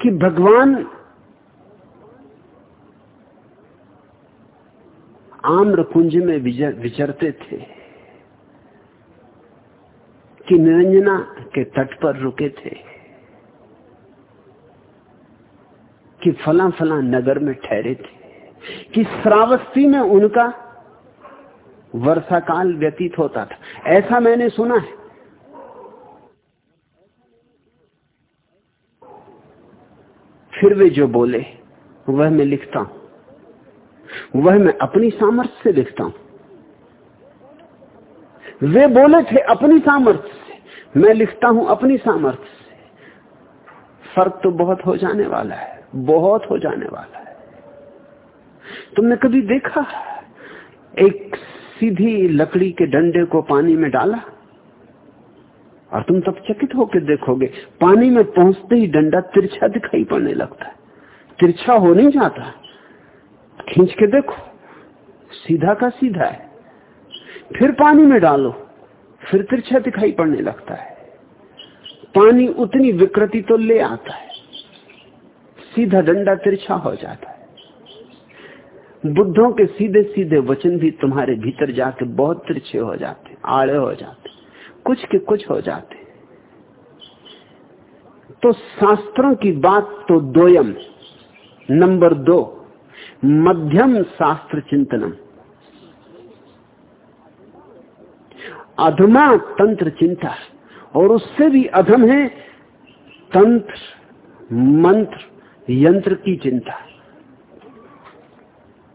कि भगवान आम्र कुंज में विचरते थे कि निरंजना के तट पर रुके थे, कि फला फला नगर में ठहरे थे, कि श्रावस्ती में उनका वर्षा काल व्यतीत होता था। ऐसा मैंने सुना है। फिर वे जो बोले, वह मैं लिखता हूँ। वह मैं अपनी सामर्थ्य से लिखता हूँ। वे बोले थे, अपनी सामर्थ्य से। मैं लिखता हूँ, अपनी सामर्थ्य से। फ़र्क तो बहुत हो जाने वाला है, बहुत हो जाने वाला है। तुमने कभी देखा एक सीधी लकड़ी के डंडे को पानी में डाला? और तुम तब चकित होकर देखोगे, पानी में पहुँचते ही डंडा तिरछा दिखाई पड़ने लगता है। तिरछा हो नहीं जाता। खींच के देखो, सीधा का सीधा है। फिर पानी में डालो, फिर तिरछा दिखाई पड़ने लगता है। पानी उतनी विकृति तो ले आता है, सीधा डंडा तिरछा हो जाता है। बुद्धों के सीधे सीधे वचन भी तुम्हारे भीतर जाके बहुत तिरछे हो जाते, आड़े हो जाते, कुछ के कुछ हो जाते। तो शास्त्रों की बात तो दोयम नंबर दो मध्यम शास्त्र चिंतनम। अधमा तंत्र चिंता। और उससे भी अधम है तंत्र, मंत्र, यंत्र की चिंता।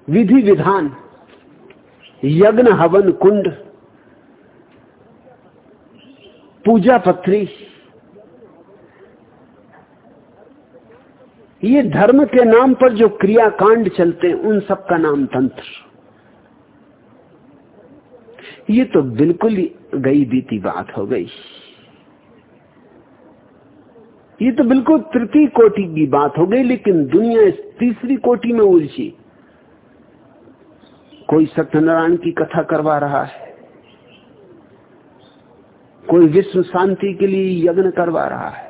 विधि विधान, यज्ञ हवन कुंड, पूजा पत्री ये धर्म के नाम पर जो क्रियाकांड चलते हैं, उन सब का नाम तंत्र। ये तो बिल्कुल गई बीती बात हो गई। ये तो बिल्कुल तृतीय कोटि की बात हो गई, लेकिन दुनिया इस तीसरी कोटि में उलझी। कोई सत्यनारायण की कथा करवा रहा है। कोई विश्व शांति के लिए यज्ञ करवा रहा है।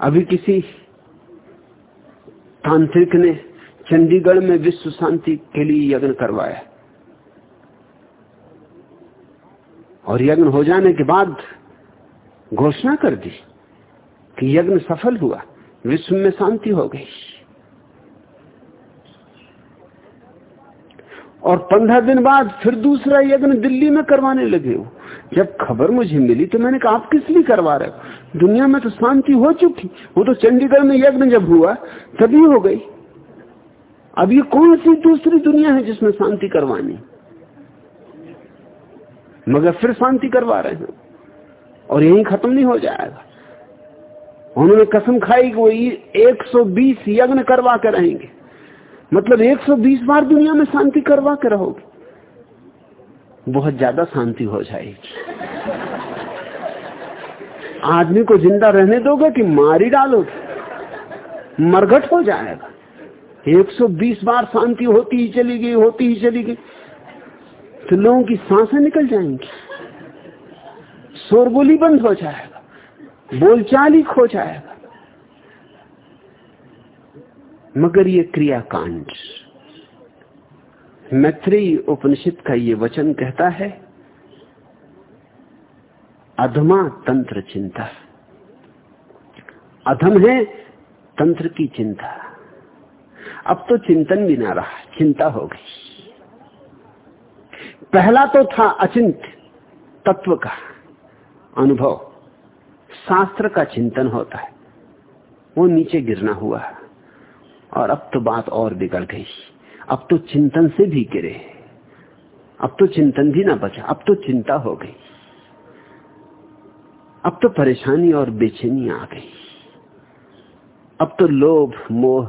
अभी किसी तांत्रिक ने चंडीगढ़ में विश्व शांति के लिए यज्ञ करवाया। और यज्ञ हो जाने के बाद घोषणा कर दी कि यज्ञ सफल हुआ, विश्व में शांति हो गई। और पंद्रह दिन बाद फिर दूसरा यज्ञ दिल्ली में करवाने लगे हो। जब खबर मुझे मिली तो मैंने कहा, आप किस लिए करवा रहे हो? दुनिया में तो शांति हो चुकी। वो तो चंडीगढ़ में यज्ञ जब हुआ, तभी हो गई। अब ये कौन सी दूसरी दुनिया है जिसमें शांति करवानी? मगर फिर शांति करवा रहे हैं। और यही खत्म नहीं हो जाएगा। उन्होंने कसम खाई कि वो 120 यज्ञ करवा के रहेंगे। मतलब 120 बार दुनिया में शांति करवा के रहोगे। बहुत ज़्यादा शांति हो जाएगी। आदमी को ज़िंदा रहने दोगे कि मारी डालोगे? मरघट हो जाएगा। 120 बार शांति होती ही चली गई, होती ही चली गई। तो लोगों की साँसें निकल जाएँगी। शोरगुली बंद हो जाएगा। बोलचाल ही खो जाएगा। मगर ये क्रियाकांड। मैत्री उपनिषद का ये वचन कहता है अधमा तंत्र चिंता। अधम है तंत्र की चिंता। अब तो चिंतन भी ना रहा, चिंता हो गई। पहला तो था अचिंत तत्व का अनुभव। शास्त्र का चिंतन होता है। वो नीचे गिरना हुआ और अब तो बात और बिगड़ गई। अब तो चिंतन से भी गिरे। अब तो चिंतन भी ना बचा, अब तो चिंता हो गई। अब तो परेशानी और बेचैनी आ गई। अब तो लोभ, मोह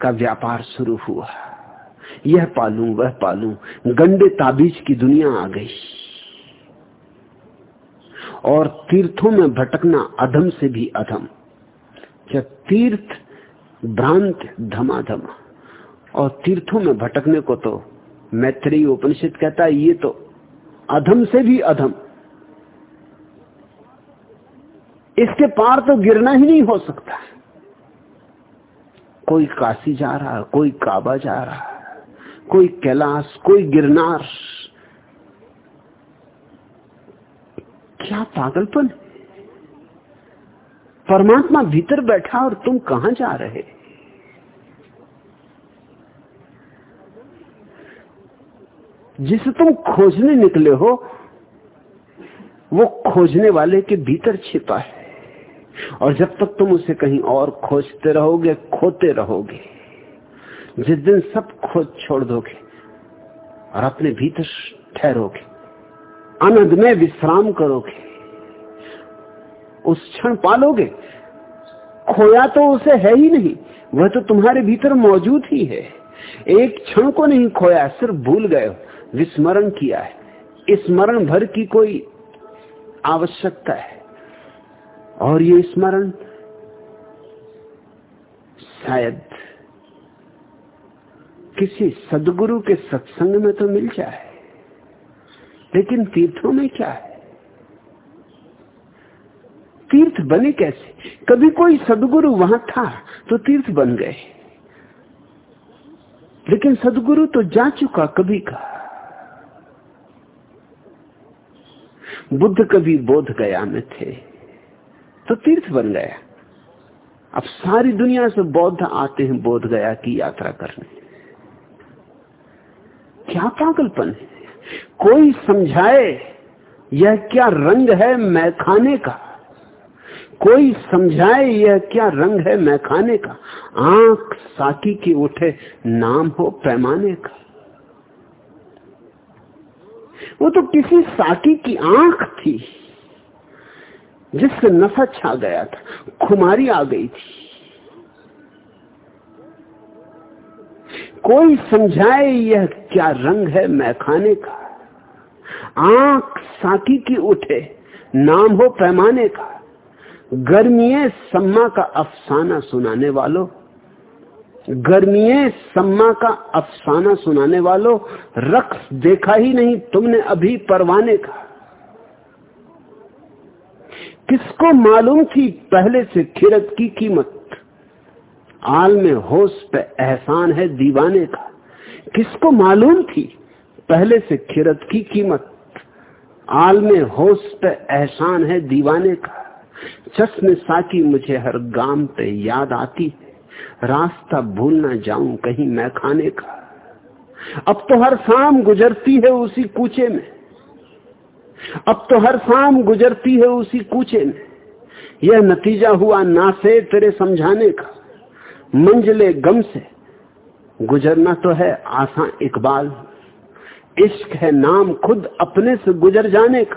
का व्यापार शुरू हुआ। यह पालू, वह पालू गंडे ताबीज की दुनिया आ गई। और तीर्थों में भटकना अधम से भी अधम। जब तीर्थ भ्रांत धमाधमा? और तीर्थों में भटकने को तो मैत्री उपनिषद कहता है, ये तो अधम से भी अधम। इसके पार तो गिरना ही नहीं हो सकता। कोई काशी जा रहा, कोई काबा जा रहा, कोई कैलाश, कोई गिरनार। क्या पागलपन परमात्मा भीतर बैठा और तुम कहाँ जा रहे? जिसे तुम खोजने निकले हो, वो खोजने वाले के भीतर छिपा है। और जब तक तुम उसे कहीं और खोजते रहोगे, खोते रहोगे, जिस दिन सब खोज छोड़ दोगे और अपने भीतर ठहरोगे, आनंद में विश्राम करोगे, उस क्षण पालोगे, खोया तो उसे है ही नहीं, वह तो तुम्हारे भीतर मौजूद ही है। एक क्षण को नहीं खोया, सिर्फ़ भूल गए हो, विस्मरण किया है। स्मरण भर की कोई आवश्यकता है। और ये स्मरण शायद किसी सदगुरु के सत्संग में तो मिल जाए, लेकिन तीर्थों में क्या है? तीर्थ बने कैसे? कभी कोई सदगुरु वहाँ था तो तीर्थ बन गए, लेकिन सदगुरु तो जा चुका कभी का। बुद्ध कभी बोध गया में थे तो तीर्थ बन गया। अब सारी दुनिया से बौद्ध आते हैं बोध गया की यात्रा करने। क्या पागलपन है? कोई समझाए यह क्या रंग है मैखाने का? कोई समझाए यह क्या रंग है मैखाने का? आँख साकी की उठे नाम हो पैमाने का। वो तो किसी साकी की आँख थी। जिससे नशा छा गया था, खुमारी आ गई थी। कोई समझाए यह क्या रंग है मैखाने का? आँख साकी की उठे, नाम हो पैमाने का। गर्मीय सम्मा का अफसाना सुनाने वालों, गर्मीय सम्मा का अफसाना सुनाने वालों रक्स देखा ही नहीं तुमने अभी परवाने का। किसको मालूम थी पहले से खिरत की कीमत? आल में होश पे एहसान है दीवाने का। किसको मालूम थी पहले से खिरत की कीमत? आल में होश पे एहसान है दीवाने का। चश्म साकी मुझे हर गाम पे याद आती रास्ता भूल ना जाऊँ कहीं मैं खाने का। अब तो हर शाम गुजरती है उसी कूचे में। अब तो हर शाम गुजरती है उसी कूचे में। यह नतीजा हुआ ना से तेरे समझाने का। मंजले गम से। गुजरना तो है आसान इकबाल। इश्क है नाम खुद अपने से गुजर जाने का।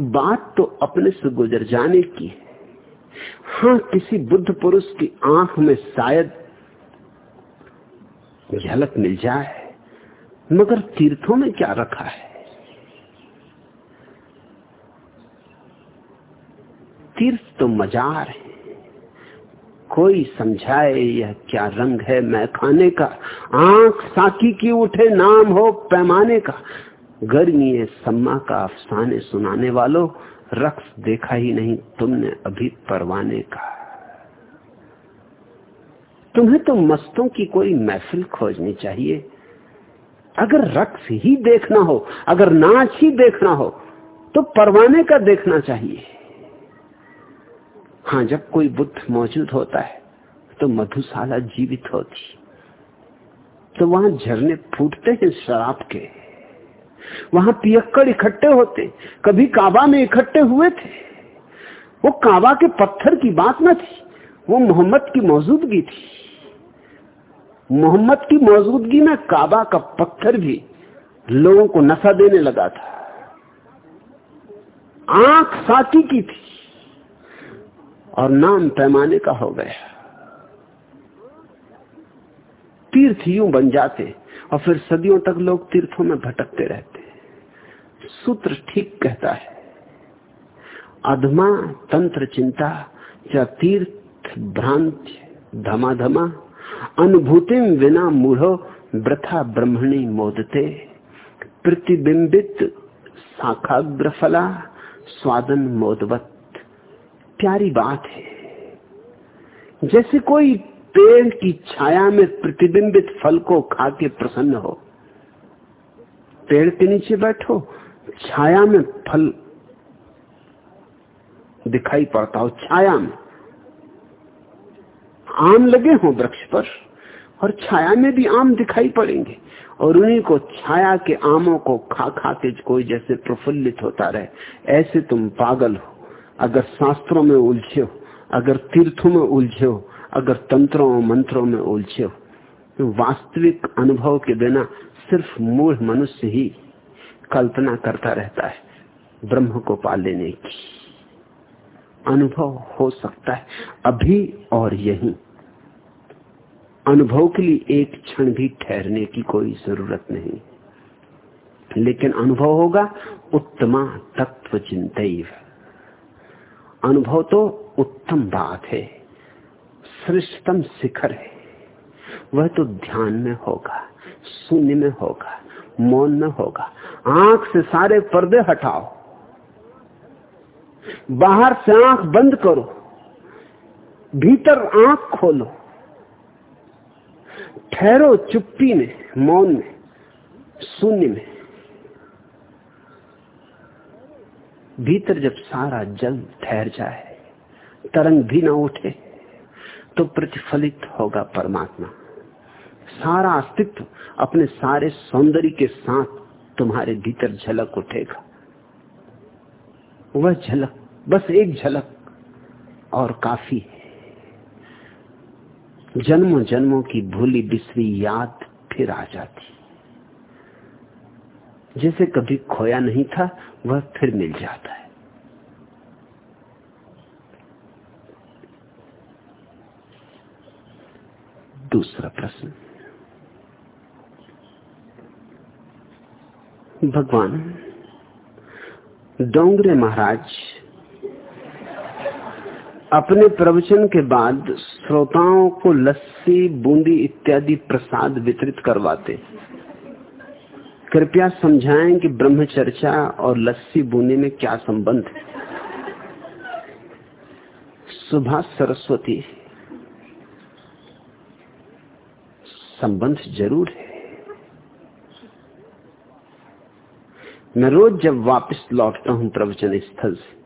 बात तो अपने से गुजर जाने की है। हाँ किसी बुद्ध पुरुष की आँख में शायद झलक मिल जाए, मगर तीर्थों में क्या रखा है? तीर्थ तो मजार है। कोई समझाए यह क्या रंग है मैं खाने का? आँख साकी की उठे नाम हो पैमाने का। गर्मी है सम्मा का अफसाने सुनाने वालों रक्स देखा ही नहीं तुमने अभी परवाने का। तुम्हें तो मस्तों की कोई महफिल खोजनी चाहिए। अगर रक्स ही देखना हो, अगर नाच ही देखना हो तो परवाने का देखना चाहिए। हाँ जब कोई बुद्ध मौजूद होता है तो मधुशाला जीवित होती तो वहाँ झरने फूटते हैं शराब के। वहाँ पियक्कड़ इकट्ठे होते कभी काबा में इकट्ठे हुए थे। वो काबा के पत्थर की बात न थी। वो मोहम्मद की मौजूदगी थी। मोहम्मद की मौजूदगी में काबा का पत्थर भी लोगों को नशा देने लगा था। आँख साकी की थी। और नाम पैमाने का हो गया। तीर्थ यूँ बन जाते और फिर सदियों तक लोग तीर्थों में भटकते रहते। सूत्र ठीक कहता है अधमा तंत्र चिंता च तीर्थ, भ्रांत, धमाधमा, अनुभूति बिना मूढ़ो, वृथा ब्रह्मणी मोदते, प्रतिबिंबित शाखाग्र फला स्वादन मोदवत। प्यारी बात है। जैसे कोई पेड़ की छाया में प्रतिबिंबित फल को खा के प्रसन्न हो, पेड़ के नीचे बैठो, छाया में फल दिखाई पड़ता हो, छाया में। आम लगे हो वृक्ष पर, और छाया में भी आम दिखाई पड़ेंगे, और उन्हीं को छाया के आमों को खा खा के कोई जैसे प्रफुल्लित होता रहे, ऐसे तुम पागल हो। अगर शास्त्रों में उलझे हो, अगर तीर्थों में उलझे हो, अगर तंत्रों और मंत्रों में उलझे हो तो वास्तविक अनुभव के बिना सिर्फ़ मूल मनुष्य ही कल्पना करता रहता है ब्रह्म को पा लेने की। अनुभव हो सकता है, अभी और यही। अनुभव के लिए एक क्षण भी ठहरने की कोई ज़रूरत नहीं। लेकिन अनुभव होगा, उत्तमा तत्व चिंत अनुभव तो उत्तम बात है, श्रेष्ठतम शिखर है। वह तो ध्यान में होगा, शून्य में होगा, मौन में होगा। आँख से सारे पर्दे हटाओ। बाहर से आँख बंद करो। भीतर आँख खोलो। ठहरो चुप्पी में, मौन में, शून्य में। भीतर जब सारा जल ठहर जाए, तरंग भी ना उठे तो प्रतिफलित होगा परमात्मा। सारा अस्तित्व अपने सारे सौंदर्य के साथ तुम्हारे भीतर झलक उठेगा। वह झलक, बस एक झलक और काफ़ी है। जन्मों जन्मों की भूली बिसरी याद फिर आ जाती जैसे कभी खोया नहीं था, वह फिर मिल जाता है। दूसरा प्रश्न। भगवान, डोंगरे महाराज, अपने प्रवचन के बाद श्रोताओं को लस्सी, बूंदी इत्यादि प्रसाद वितरित करवाते। कृपया समझाएँ कि ब्रह्मचर्चा और लस्सी बूने में क्या संबंध है? सुभाष सरस्वती, संबंध ज़रूर है। मैं रोज जब वापस लौटता हूँ प्रवचन स्थल से